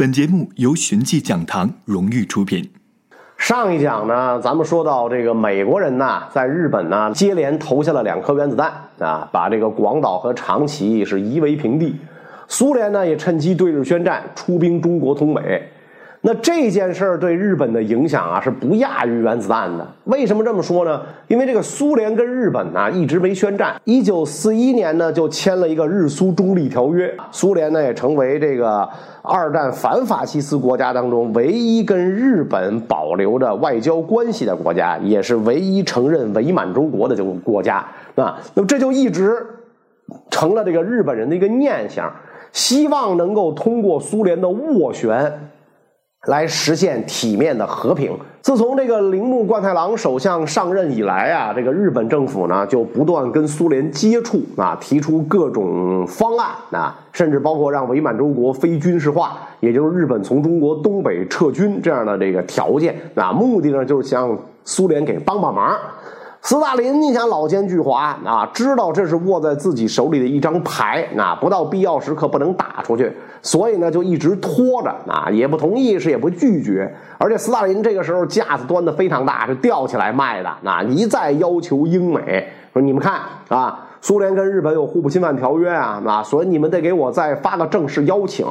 本节目由寻迹讲堂荣誉出品。上一讲呢，咱们说到这个美国人呐，在日本呢接连投下了两颗原子弹啊，把这个广岛和长崎是夷为平地。苏联呢也趁机对日宣战，出兵中国东北。那这件事儿对日本的影响啊，是不亚于原子弹的。为什么这么说呢？因为这个苏联跟日本呢一直没宣战。一九四一年呢就签了一个日苏中立条约，苏联呢也成为这个二战反法西斯国家当中唯一跟日本保留着外交关系的国家，也是唯一承认伪满洲国的这个国家啊。那么这就一直成了这个日本人的一个念想，希望能够通过苏联的斡旋。来实现体面的和平。自从这个铃木贯太郎首相上任以来啊，这个日本政府呢就不断跟苏联接触啊，提出各种方案啊，甚至包括让伪满洲国非军事化，也就是日本从中国东北撤军这样的这个条件啊，目的呢就是向苏联给帮帮忙。斯大林，你想老奸巨猾啊，知道这是握在自己手里的一张牌，啊，不到必要时刻不能打出去，所以呢就一直拖着，啊，也不同意是也不拒绝，而且斯大林这个时候架子端的非常大，是吊起来卖的，啊，一再要求英美说你们看啊，苏联跟日本有互不侵犯条约啊，啊，所以你们得给我再发个正式邀请，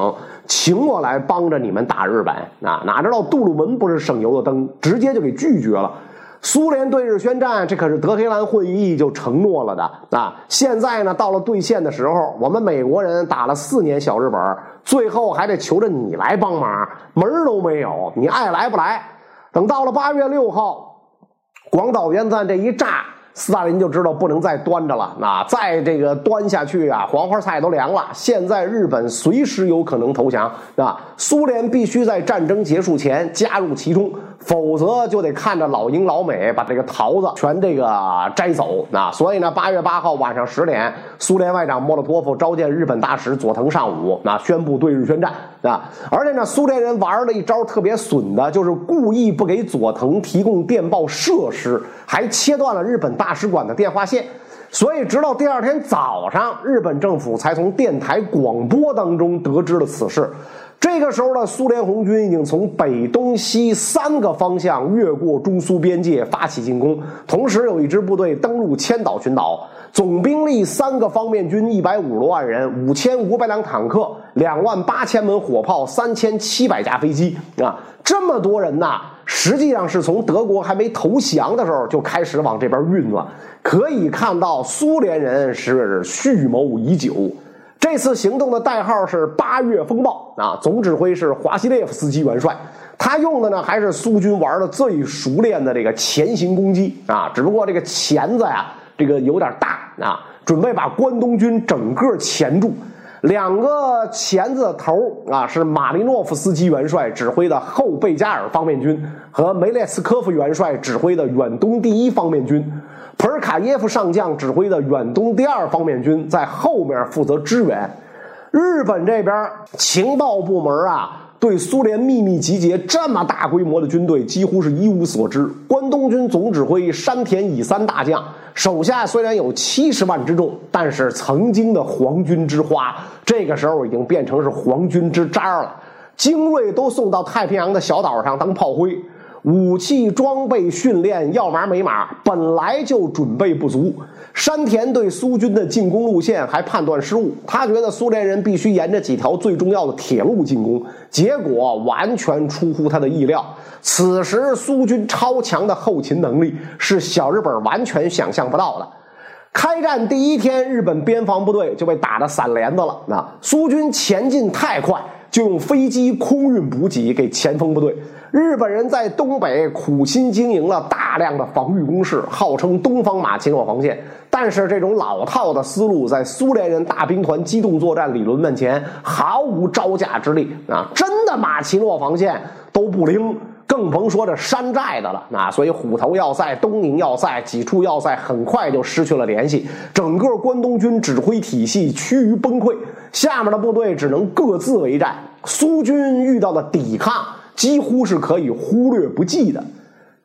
请我来帮着你们打日本，啊，哪知道杜鲁门不是省油的灯，直接就给拒绝了。苏联对日宣战，这可是德黑兰会议就承诺了的啊！现在呢，到了兑现的时候，我们美国人打了四年小日本，最后还得求着你来帮忙，门儿都没有，你爱来不来？等到了八月六号，广岛原子弹这一炸。斯大林就知道不能再端着了，啊，再这个端下去啊，黄花菜都凉了。现在日本随时有可能投降，啊，苏联必须在战争结束前加入其中，否则就得看着老英老美把这个桃子全这个摘走，啊，所以呢，八月八号晚上十点，苏联外长莫洛托夫召见日本大使佐藤尚武，啊，宣布对日宣战，啊，而且呢，苏联人玩了一招特别损的，就是故意不给佐藤提供电报设施，还切断了日本。大使馆的电话线，所以直到第二天早上，日本政府才从电台广播当中得知了此事。这个时候的苏联红军已经从北、东、西三个方向越过中苏边界发起进攻，同时有一支部队登陆千岛群岛，总兵力三个方面军一百五十多万人，五千五百辆坦克，两万八千门火炮，三千七百架飞机啊！这么多人呐！实际上是从德国还没投降的时候就开始往这边运了，可以看到苏联人是蓄谋已久。这次行动的代号是“八月风暴”啊，总指挥是华西列夫斯基元帅，他用的呢还是苏军玩的最熟练的这个钳形攻击啊，只不过这个钳子呀，这个有点大啊，准备把关东军整个钳住。两个钳子头啊，是马利诺夫斯基元帅指挥的后贝加尔方面军和梅列斯科夫元帅指挥的远东第一方面军，普尔卡耶夫上将指挥的远东第二方面军在后面负责支援。日本这边情报部门啊。对苏联秘密集结这么大规模的军队，几乎是一无所知。关东军总指挥山田乙三大将手下虽然有七十万之众，但是曾经的皇军之花，这个时候已经变成是皇军之渣了。精锐都送到太平洋的小岛上当炮灰，武器装备训练要码没码，本来就准备不足。山田对苏军的进攻路线还判断失误，他觉得苏联人必须沿着几条最重要的铁路进攻，结果完全出乎他的意料。此时苏军超强的后勤能力是小日本完全想象不到的。开战第一天，日本边防部队就被打得散连子了。那，苏军前进太快，就用飞机空运补给给前锋部队。日本人在东北苦心经营了大量的防御工事，号称“东方马奇诺防线”。但是这种老套的思路，在苏联人大兵团机动作战理论面前毫无招架之力啊！真的马奇诺防线都不灵，更甭说这山寨的了啊！所以虎头要塞、东宁要塞几处要塞很快就失去了联系，整个关东军指挥体系趋于崩溃，下面的部队只能各自为战。苏军遇到的抵抗。几乎是可以忽略不计的。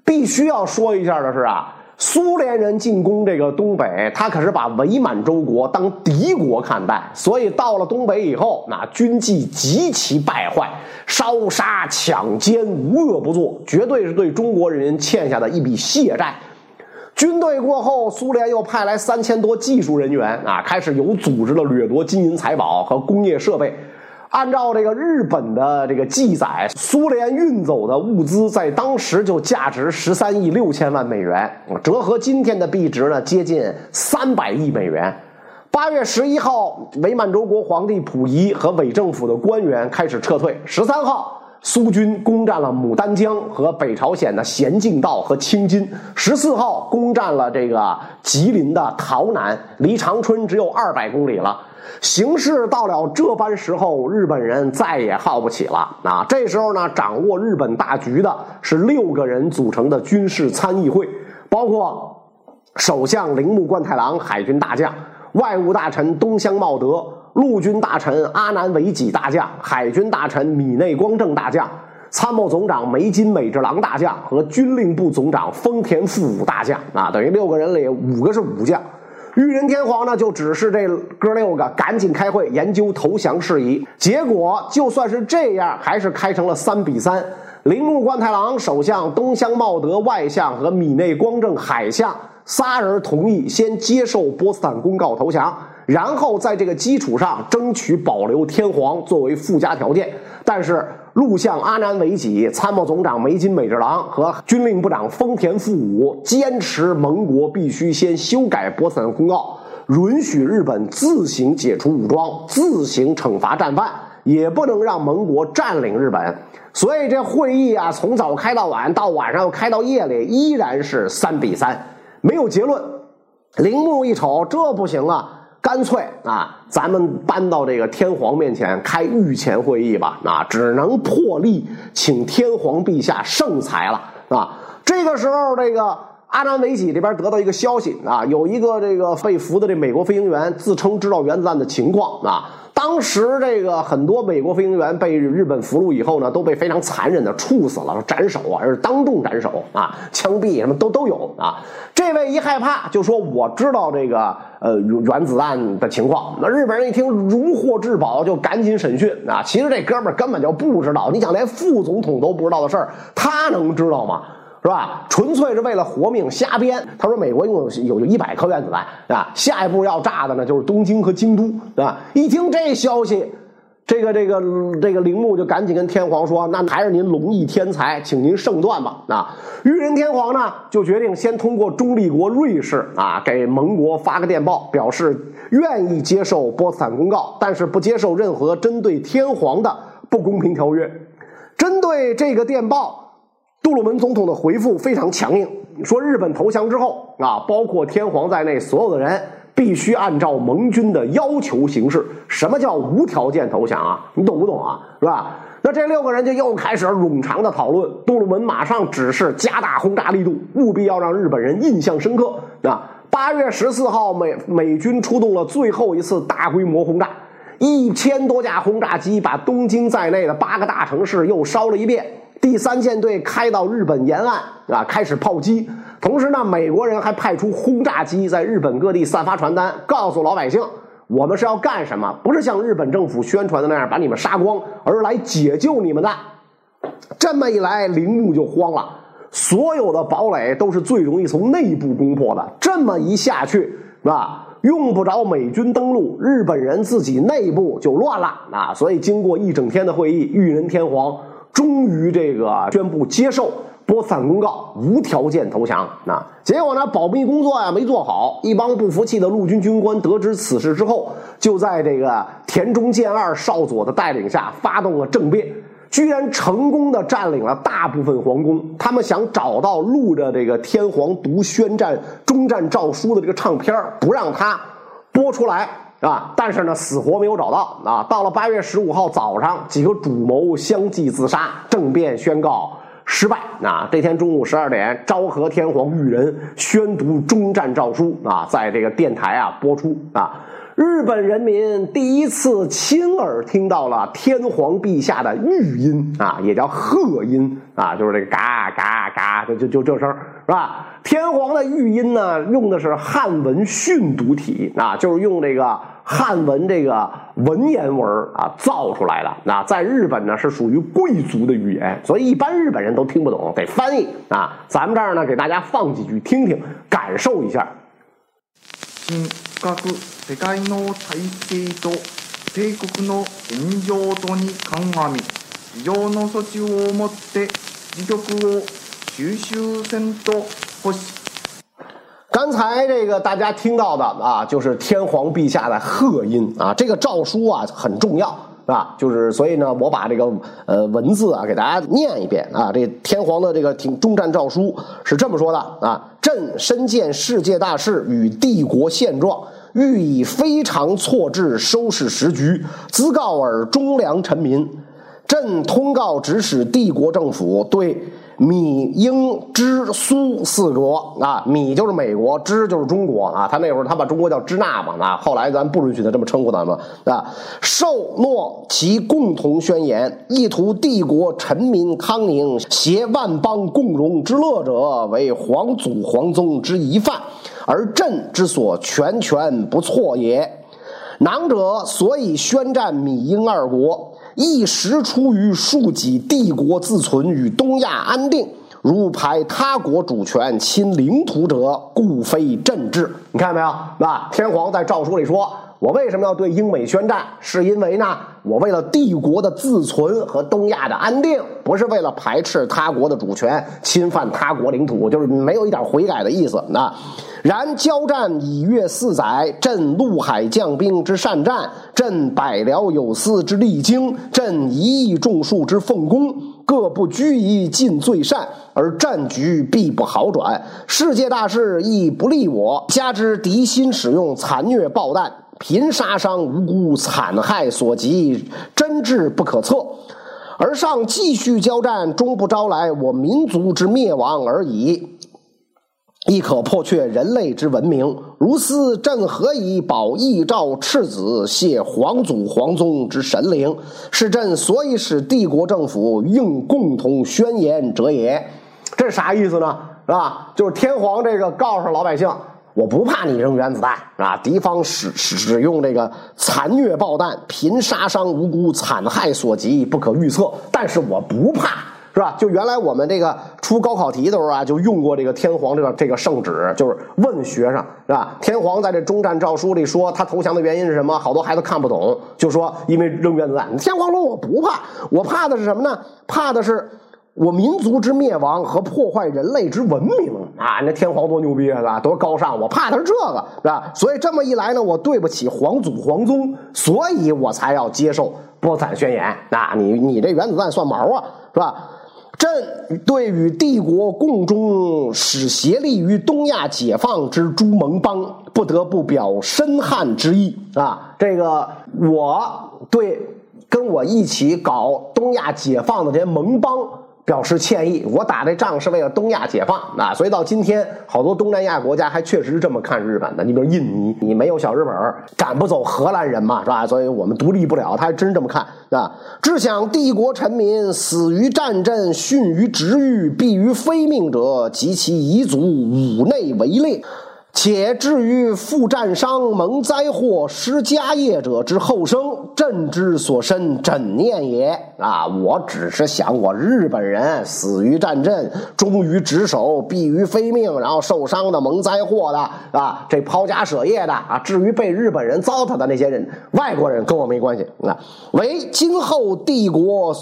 必须要说一下的是啊，苏联人进攻这个东北，他可是把伪满洲国当敌国看待，所以到了东北以后，那军纪极其败坏，烧杀抢奸，无恶不作，绝对是对中国人民欠下的一笔血债。军队过后，苏联又派来三千多技术人员啊，开始有组织的掠夺金银财宝和工业设备。按照这个日本的这个记载，苏联运走的物资在当时就价值十三亿六千万美元，折合今天的币值呢，接近三百亿美元。八月十一号，伪满洲国皇帝溥仪和伪政府的官员开始撤退。十三号，苏军攻占了牡丹江和北朝鲜的咸镜道和青津。十四号，攻占了这个吉林的洮南，离长春只有二百公里了。形势到了这般时候，日本人再也耗不起了啊！这时候呢，掌握日本大局的是六个人组成的军事参议会，包括首相铃木贯太郎海军大将、外务大臣东乡茂德、陆军大臣阿南惟几大将、海军大臣米内光政大将、参谋总长梅津美治郎大将和军令部总长丰田富武大将啊，等于六个人里五个是武将。裕仁天皇呢，就指示这哥六个赶紧开会研究投降事宜。结果就算是这样，还是开成了三比三。铃木贯太郎首相、东乡茂德外相和米内光政海相仨人同意先接受波茨坦公告投降，然后在这个基础上争取保留天皇作为附加条件。但是。陆相阿南惟几、参谋总长梅津美治郎和军令部长丰田富武坚持盟国必须先修改波茨坦公告，允许日本自行解除武装、自行惩罚战犯，也不能让盟国占领日本。所以这会议啊，从早开到晚，到晚上又开到夜里，依然是三比三，没有结论。铃木一瞅，这不行啊！干脆啊，咱们搬到这个天皇面前开御前会议吧。啊，只能破例请天皇陛下圣裁了。啊，这个时候，这个阿南惟几这边得到一个消息啊，有一个这个被俘的这美国飞行员自称知道原子弹的情况啊。当时这个很多美国飞行员被日本俘虏以后呢，都被非常残忍的处死了，斩首啊，是当众斩首啊，枪毙什么都都有啊。这位一害怕就说我知道这个呃原子弹的情况。那日本人一听如获至宝，就赶紧审讯啊。其实这哥们根本就不知道，你想连副总统都不知道的事儿，他能知道吗？是吧？纯粹是为了活命瞎编。他说美国拥有有一百颗原子弹啊，下一步要炸的呢就是东京和京都，对吧？一听这消息，这个这个这个铃木就赶紧跟天皇说：“那还是您龙翼天才，请您圣断吧。”啊，裕仁天皇呢就决定先通过中立国瑞士啊，给盟国发个电报，表示愿意接受波茨坦公告，但是不接受任何针对天皇的不公平条约。针对这个电报。杜鲁门总统的回复非常强硬，说日本投降之后啊，包括天皇在内所有的人必须按照盟军的要求行事。什么叫无条件投降啊？你懂不懂啊？是吧？那这六个人就又开始冗长的讨论。杜鲁门马上指示加大轰炸力度，务必要让日本人印象深刻。啊，八月十四号，美美军出动了最后一次大规模轰炸，一千多架轰炸机把东京在内的八个大城市又烧了一遍。第三舰队开到日本沿岸啊，开始炮击。同时呢，美国人还派出轰炸机在日本各地散发传单，告诉老百姓：我们是要干什么？不是像日本政府宣传的那样把你们杀光，而是来解救你们的。这么一来，铃木就慌了。所有的堡垒都是最容易从内部攻破的。这么一下去，啊？用不着美军登陆，日本人自己内部就乱了啊！所以，经过一整天的会议，裕仁天皇。终于，这个宣布接受波茨坦公告，无条件投降。那结果呢？保密工作呀没做好，一帮不服气的陆军军官得知此事之后，就在这个田中健二少佐的带领下发动了政变，居然成功的占领了大部分皇宫。他们想找到录着这个天皇读宣战终战诏书的这个唱片不让他播出来。啊！但是呢，死活没有找到啊！到了八月十五号早上，几个主谋相继自杀，政变宣告失败。啊，这天中午十二点，昭和天皇裕仁宣读终战诏书啊，在这个电台啊播出啊。日本人民第一次亲耳听到了天皇陛下的御音啊，也叫鹤音啊，就是这个嘎嘎嘎，就就就这声是吧？天皇的御音呢，用的是汉文训读体啊，就是用这个汉文这个文言文啊造出来的啊，在日本呢是属于贵族的语言，所以一般日本人都听不懂，得翻译啊。咱们这儿呢，给大家放几句听听，感受一下。深刻世界の体制と帝国の現状とに鑑み非常の措置をもって自局を 収集せんと欲し刚才这个大家听到的啊，就是天皇陛下的贺音啊，这个诏书啊很重要。是吧？就是所以呢，我把这个呃文字啊给大家念一遍啊。这天皇的这个挺终战诏书是这么说的啊：朕身见世界大势与帝国现状，欲以非常措置收拾时局，兹告尔忠良臣民。朕通告指使帝国政府对。 米、英、支、苏四国啊，米就是美国，支就是中国啊。他那会儿他把中国叫支那嘛啊，后来咱不允许他这么称呼咱们啊。受诺其共同宣言，意图帝国臣民康宁，携万邦共荣之乐者，为皇祖皇宗之遗范，而朕之所全权不错也。囊者所以宣战米英二国。一时出于庶几帝国自存与东亚安定，如排他国主权侵领土者，故非朕治。你看到没有？那天皇在诏书里说：“我为什么要对英美宣战？是因为呢，我为了帝国的自存和东亚的安定，不是为了排斥他国的主权，侵犯他国领土，就是没有一点悔改的意思。”那。然交战已越四载，朕陆海将兵之善战，朕百僚有司之励精，朕一亿众数之奉公，各不拘一尽最善，而战局必不好转。世界大势亦不利我，加之敌心使用残虐暴弹，频杀伤无辜，惨害所及，真挚不可测。而上继续交战，终不招来我民族之灭亡而已。亦可破却人类之文明。如斯，朕何以保义赵赤子，谢皇祖皇宗之神灵？是朕所以使帝国政府应共同宣言者也。这啥意思呢？是吧？就是天皇这个告诉老百姓，我不怕你扔原子弹啊！敌方使使用这个残虐爆弹，频杀伤无辜，惨害所及，不可预测。但是我不怕。是吧？就原来我们这个出高考题的时候啊，就用过这个天皇这个这个圣旨，就是问学生，是吧？天皇在这终战诏书里说他投降的原因是什么？好多孩子看不懂，就说因为扔原子弹。天皇说我不怕，我怕的是什么呢？怕的是我民族之灭亡和破坏人类之文明啊！那天皇多牛逼啊，是吧多高尚！我怕的是这个，是吧？所以这么一来呢，我对不起皇祖皇宗，所以我才要接受波茨坦宣言。那你你这原子弹算毛啊，是吧？朕对与帝国共中使协力于东亚解放之诸盟邦，不得不表深憾之意啊！这个我对跟我一起搞东亚解放的这些盟邦。表示歉意，我打这仗是为了东亚解放啊，所以到今天，好多东南亚国家还确实这么看日本的。你比如印尼，你没有小日本，赶不走荷兰人嘛，是吧？所以我们独立不了，他还真这么看啊。只想帝国臣民死于战阵，殉于职狱，毙于非命者，及其遗族五内为列。且至于负战伤、蒙灾祸、失家业者之后生，朕之所深怎念也？啊，我只是想，我日本人死于战阵，忠于职守，毙于非命，然后受伤的、蒙灾祸的啊，这抛家舍业的啊，至于被日本人糟蹋的那些人，外国人跟我没关系啊，为今后帝国。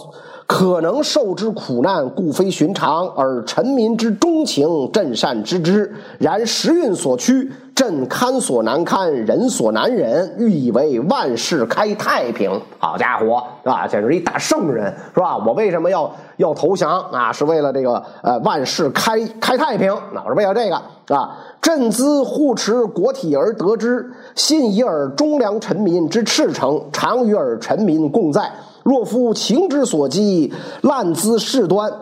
可能受之苦难，故非寻常；而臣民之忠情，朕善知之。然时运所趋，朕堪所难堪，人所难忍，欲以为万事开太平。好家伙，是吧？简直一大圣人，是吧？我为什么要要投降啊？是为了这个呃，万事开开太平。那我是为了这个啊。朕兹护持国体而得之，信以尔忠良臣民之赤诚，常与尔臣民共在。若夫情之所激，滥滋事端，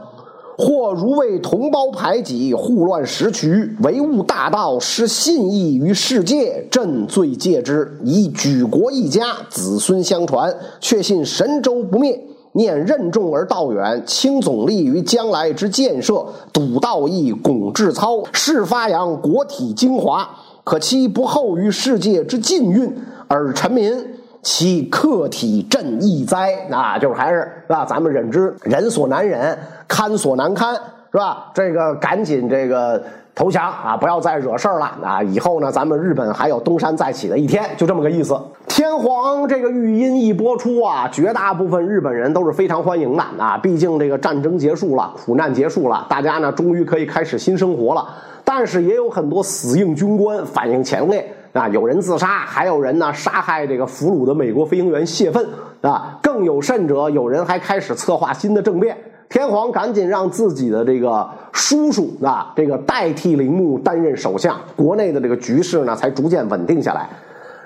或如为同胞排挤，护乱时渠，唯误大道，失信义于世界，朕罪戒之。以举国一家，子孙相传，确信神州不灭。念任重而道远，倾总力于将来之建设，笃道义，巩志操，誓发扬国体精华，可期不后于世界之禁运，而臣民其克体朕亦哉？啊，就是还是是吧？咱们忍之，忍所难忍，堪所难堪，是吧？这个赶紧这个。投降啊！不要再惹事儿了啊！以后呢，咱们日本还有东山再起的一天，就这么个意思。天皇这个语音一播出啊，绝大部分日本人都是非常欢迎的啊！毕竟这个战争结束了，苦难结束了，大家呢终于可以开始新生活了。但是也有很多死硬军官反应强烈啊，有人自杀，还有人呢杀害这个俘虏的美国飞行员泄愤啊，更有甚者，有人还开始策划新的政变。天皇赶紧让自己的这个叔叔啊，这个代替铃木担任首相，国内的这个局势呢才逐渐稳定下来。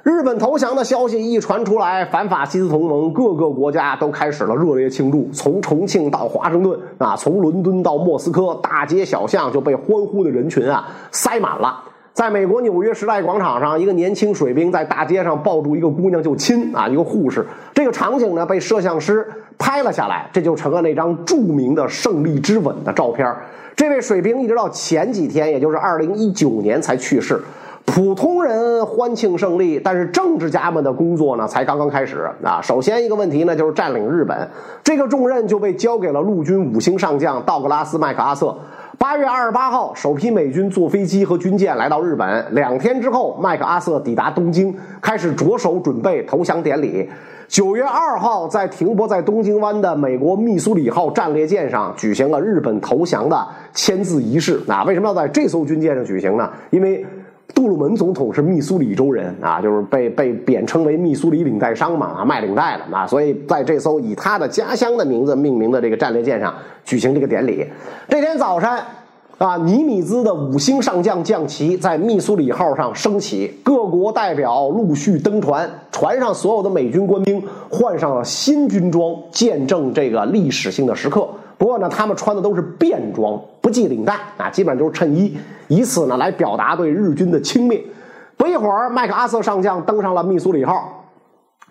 日本投降的消息一传出来，反法西斯同盟各个国家都开始了热烈庆祝，从重庆到华盛顿啊，从伦敦到莫斯科，大街小巷就被欢呼的人群啊塞满了。在美国纽约时代广场上，一个年轻水兵在大街上抱住一个姑娘就亲啊，一个护士。这个场景呢被摄像师拍了下来，这就成了那张著名的胜利之吻的照片。这位水兵一直到前几天，也就是二零一九年才去世。普通人欢庆胜利，但是政治家们的工作呢才刚刚开始啊。首先一个问题呢就是占领日本，这个重任就被交给了陆军五星上将道格拉斯麦克阿瑟。八月二十八号，首批美军坐飞机和军舰来到日本。两天之后，麦克阿瑟抵达东京，开始着手准备投降典礼。九月二号，在停泊在东京湾的美国密苏里号战列舰上举行了日本投降的签字仪式。啊，为什么要在这艘军舰上举行呢？因为杜鲁门总统是密苏里州人啊，就是被被贬称为密苏里领带商嘛，啊，卖领带的啊，所以在这艘以他的家乡的名字命名的这个战列舰上举行这个典礼。这天早晨。啊，尼米兹的五星上将将旗在密苏里号上升起，各国代表陆续登船，船上所有的美军官兵换上了新军装，见证这个历史性的时刻。不过呢，他们穿的都是便装，不系领带啊，基本上就是衬衣，以此呢来表达对日军的轻蔑。不一会儿，麦克阿瑟上将登上了密苏里号，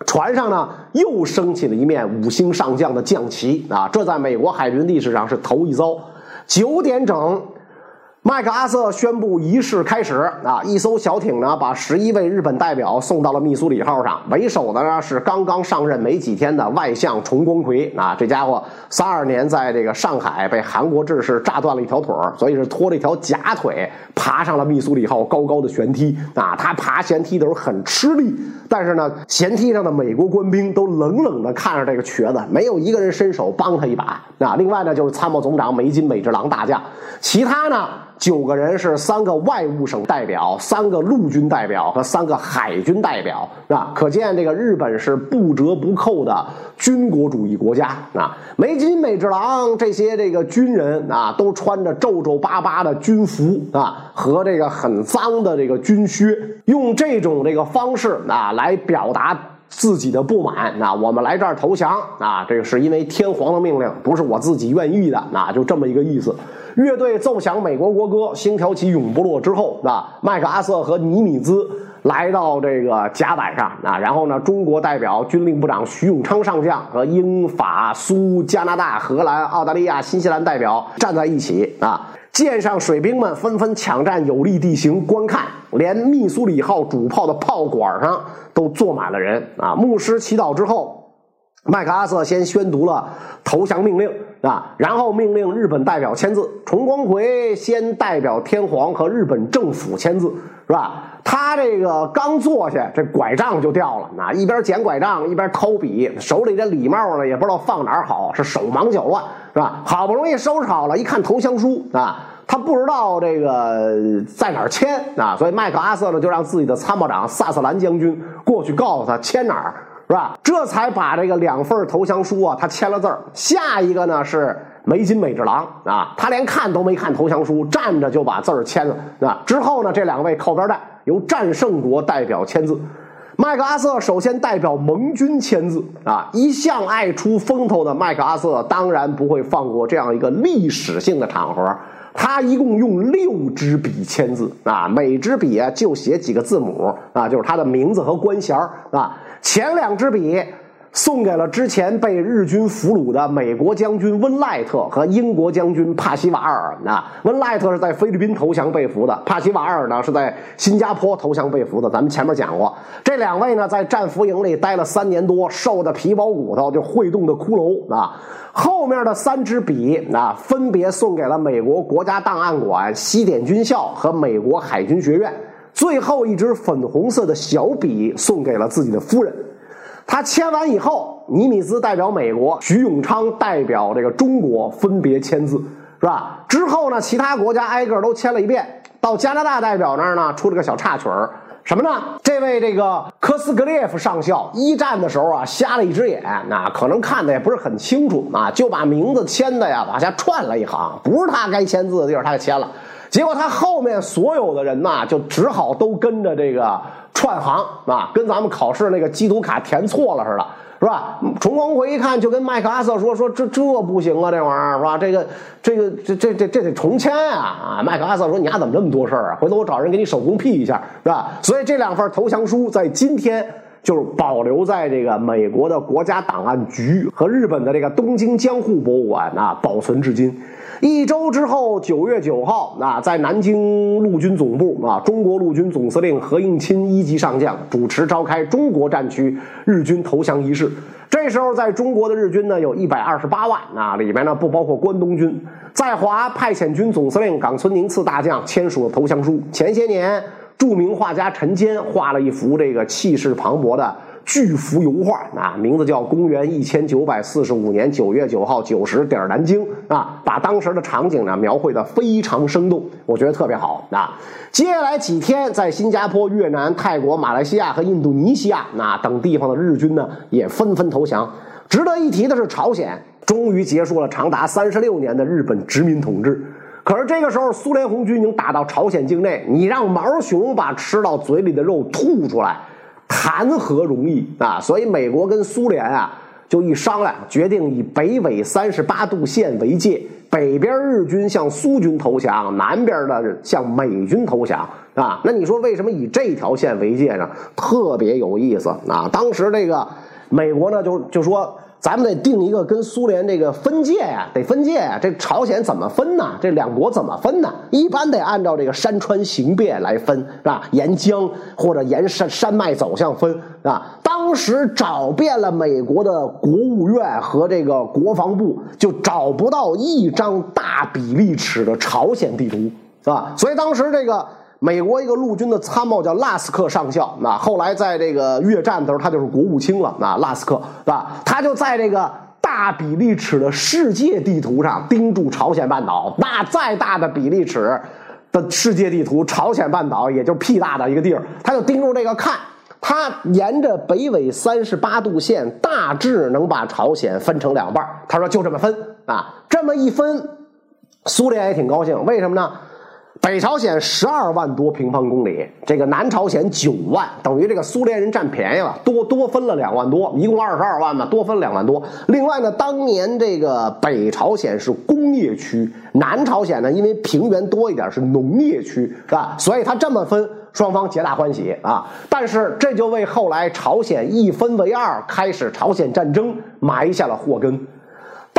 船上呢又升起了一面五星上将的将旗啊，这在美国海军历史上是头一遭。九点整。麦克阿瑟宣布仪式开始啊！一艘小艇呢，把十一位日本代表送到了密苏里号上。为首的呢是刚刚上任没几天的外相重光葵啊，这家伙三二年在这个上海被韩国志士炸断了一条腿所以是拖了一条假腿爬上了密苏里号高高的舷梯啊。他爬舷梯的时候很吃力，但是呢，舷梯上的美国官兵都冷冷的看着这个瘸子，没有一个人伸手帮他一把啊。另外呢，就是参谋总长梅津美治郎大将，其他呢。九个人是三个外务省代表，三个陆军代表和三个海军代表，啊？可见这个日本是不折不扣的军国主义国家啊！梅津美治郎这些这个军人啊，都穿着皱皱巴巴的军服啊，和这个很脏的这个军靴，用这种这个方式啊来表达自己的不满那！我们来这儿投降啊，这个是因为天皇的命令，不是我自己愿意的啊，就这么一个意思。乐队奏响美国国歌《星条旗永不落》之后，啊，麦克阿瑟和尼米兹来到这个甲板上啊，然后呢，中国代表军令部长徐永昌上将和英法苏加拿大荷兰澳大利亚新西兰代表站在一起啊，舰上水兵们纷纷抢占有利地形观看，连密苏里号主炮的炮管上都坐满了人啊。牧师祈祷之后，麦克阿瑟先宣读了投降命令。啊，然后命令日本代表签字，重光葵先代表天皇和日本政府签字，是吧？他这个刚坐下，这拐杖就掉了，啊，一边捡拐杖一边抠笔，手里这礼帽呢也不知道放哪儿好，是手忙脚乱，是吧？好不容易收拾好了，一看投降书啊，他不知道这个在哪儿签啊，所以麦克阿瑟呢就让自己的参谋长萨瑟兰将军过去告诉他签哪儿。是吧？这才把这个两份投降书啊，他签了字。下一个呢是梅津美治郎啊，他连看都没看投降书，站着就把字签了。啊，之后呢，这两位靠边站，由战胜国代表签字。麦克阿瑟首先代表盟军签字啊，一向爱出风头的麦克阿瑟当然不会放过这样一个历史性的场合。他一共用六支笔签字啊，每支笔啊就写几个字母啊，就是他的名字和官衔啊。前两支笔。送给了之前被日军俘虏的美国将军温赖特和英国将军帕西瓦尔。那温赖特是在菲律宾投降被俘的，帕西瓦尔呢是在新加坡投降被俘的。咱们前面讲过，这两位呢在战俘营里待了三年多，瘦的皮包骨头，就会动的骷髅啊。后面的三支笔啊，分别送给了美国国家档案馆、西点军校和美国海军学院。最后一支粉红色的小笔送给了自己的夫人。他签完以后，尼米兹代表美国，徐永昌代表这个中国分别签字，是吧？之后呢，其他国家挨个都签了一遍。到加拿大代表那儿呢，出了个小插曲儿，什么呢？这位这个科斯格列夫上校一战的时候啊，瞎了一只眼，那可能看的也不是很清楚啊，就把名字签的呀往下串了一行，不是他该签字的地儿，他给签了。结果他后面所有的人呐，就只好都跟着这个。串行啊，跟咱们考试那个机读卡填错了似的，是吧？重光回一看，就跟麦克阿瑟说：“说这这不行啊，这玩意儿是吧？这个这个这这这这得重签啊！”啊，麦克阿瑟说：“你丫怎么这么多事儿啊？回头我找人给你手工批一下，是吧？”所以这两份投降书在今天就是保留在这个美国的国家档案局和日本的这个东京江户博物馆啊，保存至今。一周之后，九月九号，啊，在南京陆军总部啊，中国陆军总司令何应钦一级上将主持召开中国战区日军投降仪式。这时候，在中国的日军呢，有一百二十八万啊，里面呢不包括关东军。在华派遣军总司令冈村宁次大将签署了投降书。前些年，著名画家陈坚画了一幅这个气势磅礴的。巨幅油画啊，名字叫《公元一千九百四十五年九月九号九时点南京》啊，把当时的场景呢描绘的非常生动，我觉得特别好啊。接下来几天，在新加坡、越南、泰国、马来西亚和印度尼西亚那等地方的日军呢，也纷纷投降。值得一提的是，朝鲜终于结束了长达三十六年的日本殖民统治。可是这个时候，苏联红军已经打到朝鲜境内，你让毛熊把吃到嘴里的肉吐出来。谈何容易啊！所以美国跟苏联啊，就一商量，决定以北纬三十八度线为界，北边日军向苏军投降，南边的向美军投降啊。那你说为什么以这条线为界呢？特别有意思啊！当时这个美国呢，就就说。咱们得定一个跟苏联这个分界呀，得分界呀。这朝鲜怎么分呢？这两国怎么分呢？一般得按照这个山川形变来分，是吧？沿江或者沿山山脉走向分，是吧？当时找遍了美国的国务院和这个国防部，就找不到一张大比例尺的朝鲜地图，是吧？所以当时这个。美国一个陆军的参谋叫拉斯克上校，那后来在这个越战的时候，他就是国务卿了。那拉斯克是吧？他就在这个大比例尺的世界地图上盯住朝鲜半岛。那再大的比例尺的世界地图，朝鲜半岛也就屁大的一个地儿，他就盯住这个看。他沿着北纬三十八度线，大致能把朝鲜分成两半。他说就这么分啊，这么一分，苏联也挺高兴。为什么呢？北朝鲜十二万多平方公里，这个南朝鲜九万，等于这个苏联人占便宜了，多多分了两万多，一共二十二万嘛，多分两万多。另外呢，当年这个北朝鲜是工业区，南朝鲜呢因为平原多一点是农业区，是吧？所以他这么分，双方皆大欢喜啊。但是这就为后来朝鲜一分为二，开始朝鲜战争埋下了祸根。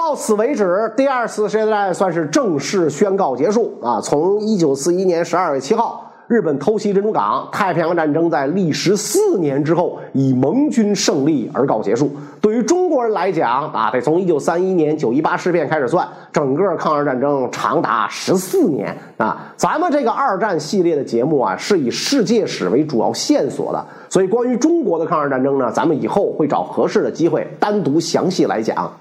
到此为止，第二次世界大战算是正式宣告结束啊！从一九四一年十二月七号，日本偷袭珍珠港，太平洋战争在历时四年之后以盟军胜利而告结束。对于中国人来讲啊，得从一九三一年九一八事变开始算，整个抗日战争长达十四年啊！咱们这个二战系列的节目啊，是以世界史为主要线索的，所以关于中国的抗日战争呢，咱们以后会找合适的机会单独详细来讲。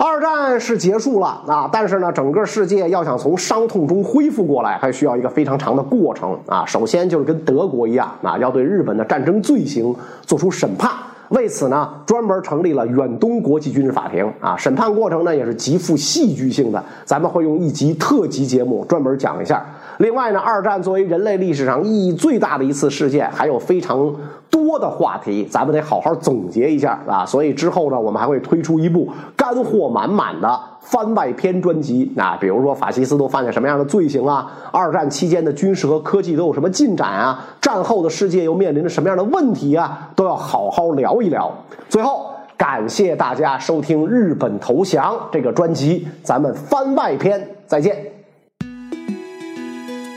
二战是结束了啊，但是呢，整个世界要想从伤痛中恢复过来，还需要一个非常长的过程啊。首先就是跟德国一样啊，要对日本的战争罪行做出审判。为此呢，专门成立了远东国际军事法庭啊。审判过程呢也是极富戏剧性的，咱们会用一集特辑节目专门讲一下。另外呢，二战作为人类历史上意义最大的一次事件，还有非常多的话题，咱们得好好总结一下啊。所以之后呢，我们还会推出一部干货满满的番外篇专辑啊，比如说法西斯都犯下什么样的罪行啊，二战期间的军事和科技都有什么进展啊，战后的世界又面临着什么样的问题啊，都要好好聊一聊。最后。感谢大家收听《日本投降》这个专辑，咱们番外篇再见。